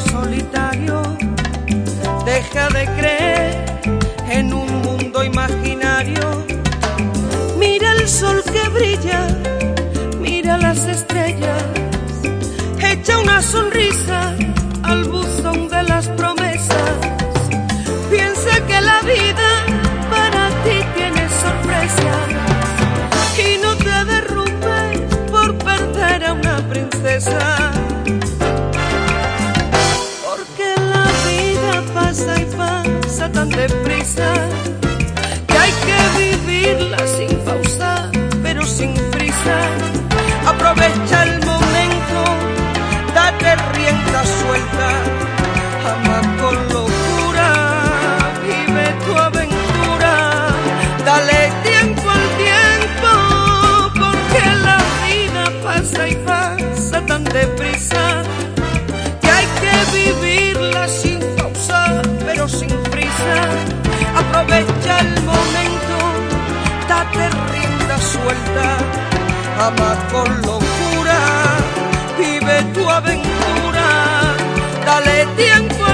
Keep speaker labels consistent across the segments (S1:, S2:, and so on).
S1: solitario deja de creer en un mundo imaginario. Mira el sol que brilla, mira las estrellas, echa una sonrisa al buzón de las promesas. Que hay que vivirla sin pausa, pero sin prisa. Aprovecha el momento, date rienda suelta, ama con locura, vive tu aventura, dale tiempo al tiempo, porque la vida pasa y pasa tan deprisa que hay que vivirla sin Aprovecha el momento, date rienda suelta, ama con locura, vive tu aventura, dale tiempo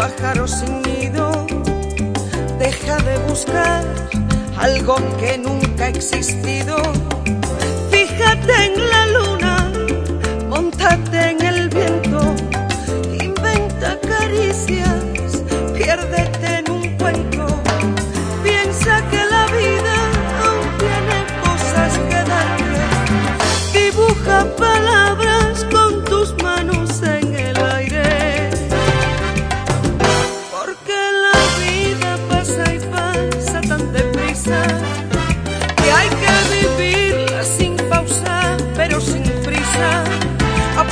S1: pájaro sin nido. Deja de buscar algo que nunca ha existido.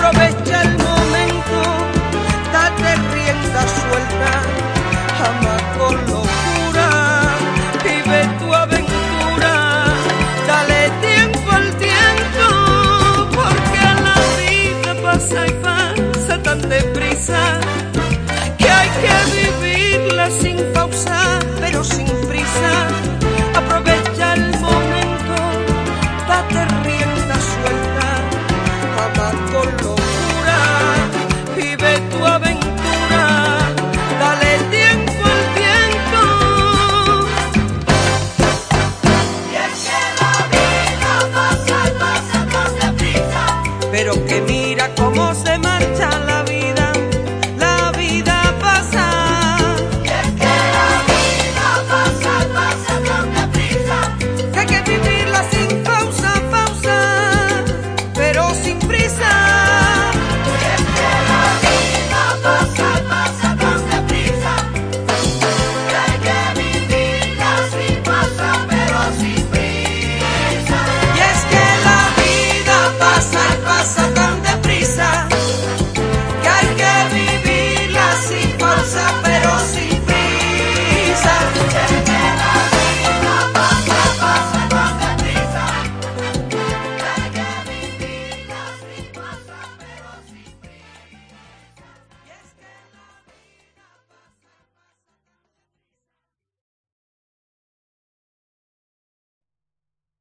S1: Aprovecha el momento, date rienda suelta, ama con locura, vive tu aventura, dale tiempo al tiempo, porque la vida pasa y pasa tan deprisa que hay que vivirla sin